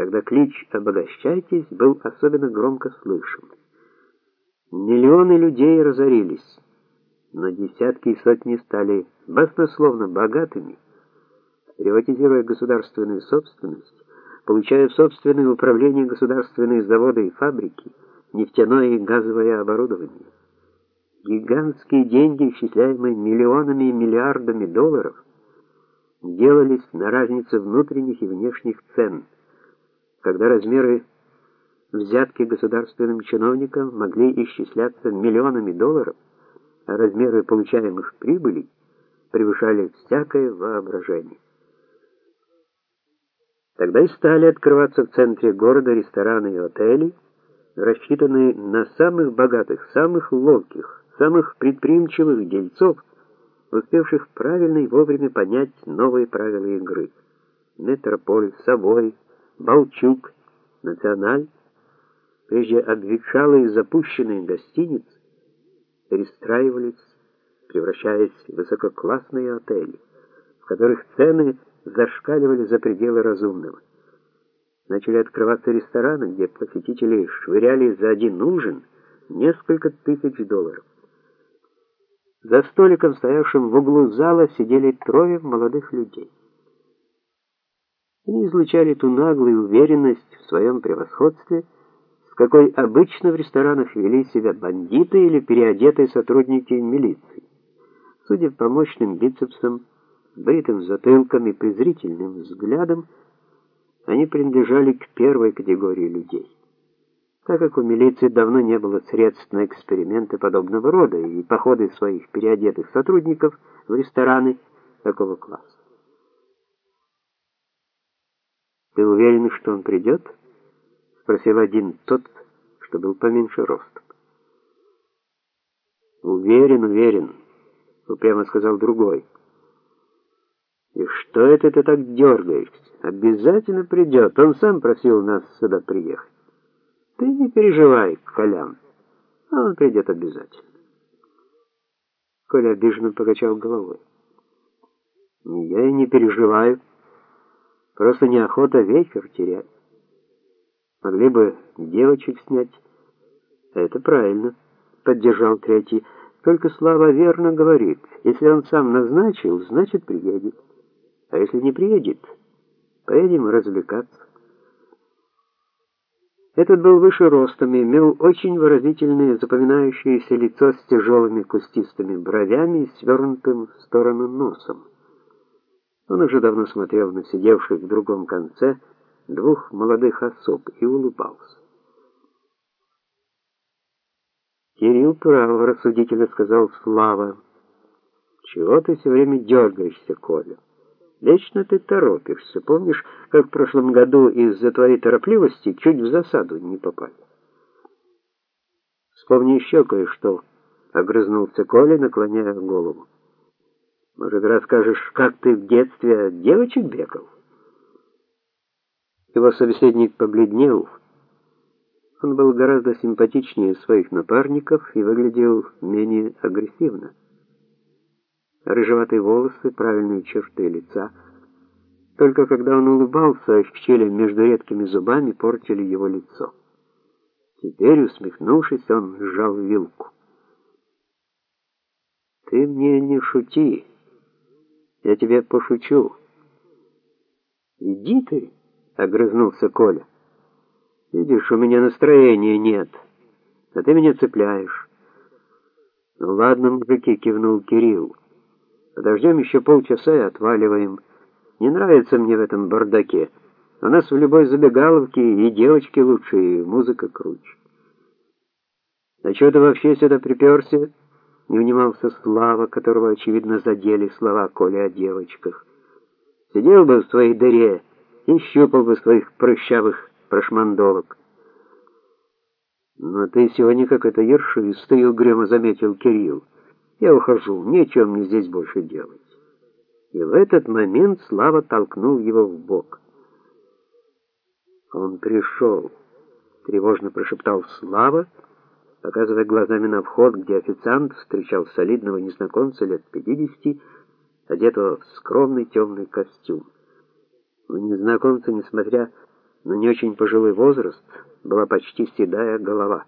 когда клич «Обогащайтесь» был особенно громко слышен. Миллионы людей разорились, но десятки и сотни стали баснословно богатыми, приватизируя государственную собственность, получая в собственное управление государственные заводы и фабрики, нефтяное и газовое оборудование. Гигантские деньги, исчисляемые миллионами и миллиардами долларов, делались на разнице внутренних и внешних цен, когда размеры взятки государственным чиновникам могли исчисляться миллионами долларов, а размеры получаемых прибылей превышали всякое воображение. Тогда и стали открываться в центре города рестораны и отели, рассчитанные на самых богатых, самых ловких, самых предприимчивых дельцов, успевших правильно и вовремя понять новые правила игры. Метрополь, Совой, Балчук, Националь, прежде обветшалые запущенные гостиницы, перестраивались, превращаясь в высококлассные отели, в которых цены зашкаливали за пределы разумного. Начали открываться рестораны, где посетители швыряли за один ужин несколько тысяч долларов. За столиком, стоявшим в углу зала, сидели трое молодых людей. Они излучали ту наглую уверенность в своем превосходстве, с какой обычно в ресторанах вели себя бандиты или переодетые сотрудники милиции. Судя по мощным бицепсам, бритым затылком и презрительным взглядом, они принадлежали к первой категории людей. Так как у милиции давно не было средств на эксперименты подобного рода и походы своих переодетых сотрудников в рестораны такого класса. «Ты уверен, что он придет?» — спросил один тот, что был поменьше ростом. «Уверен, уверен», — упрямо сказал другой. И что это ты так дергаешься? Обязательно придет. Он сам просил нас сюда приехать. Ты не переживай, Колян. Он придет обязательно. Коля обиженно покачал головой. Я и не переживаю. Просто неохота вечер терять. Могли бы девочек снять. Это правильно, поддержал третий. Только Слава верно говорит. Если он сам назначил, значит приедет. А если не приедет, поедем развлекаться. Этот был выше ростом и имел очень выразительное запоминающееся лицо с тяжелыми кустистыми бровями и свернутым в сторону носом. Он уже давно смотрел на сидевших в другом конце двух молодых особ и улыбался. «Кирилл прав», — рассудительно сказал Слава. «Чего ты все время дергаешься, Коля?» Вечно ты торопишься. Помнишь, как в прошлом году из-за твоей торопливости чуть в засаду не попали? Вспомни еще кое-что, огрызнулся Коля, наклоняя голову. Может, расскажешь, как ты в детстве девочек бегал? Его собеседник побледнел. Он был гораздо симпатичнее своих напарников и выглядел менее агрессивно рыжеватые волосы, правильные черты лица. Только когда он улыбался, щели между редкими зубами портили его лицо. Теперь, усмехнувшись, он сжал вилку. «Ты мне не шути. Я тебе пошучу». «Иди ты!» — огрызнулся Коля. «Видишь, у меня настроения нет, а ты меня цепляешь». «Ну ладно, мужики», — кивнул Кирилл. Подождем еще полчаса и отваливаем. Не нравится мне в этом бардаке. У нас в любой забегаловке и девочки лучше, и музыка круче. А что ты вообще сюда приперся? Не унимался Слава, которого, очевидно, задели слова Коли о девочках. Сидел бы в своей дыре и щупал бы своих прыщавых прошмандовок. «Но ты сегодня как это ершистый», — угрюмо заметил Кирилл. Я ухожу, нечего мне здесь больше делать. И в этот момент Слава толкнул его в бок. Он пришел, тревожно прошептал Слава, показывая глазами на вход, где официант встречал солидного незнакомца лет пятидесяти, одетого в скромный темный костюм. У незнакомца, несмотря но не очень пожилой возраст, была почти седая голова.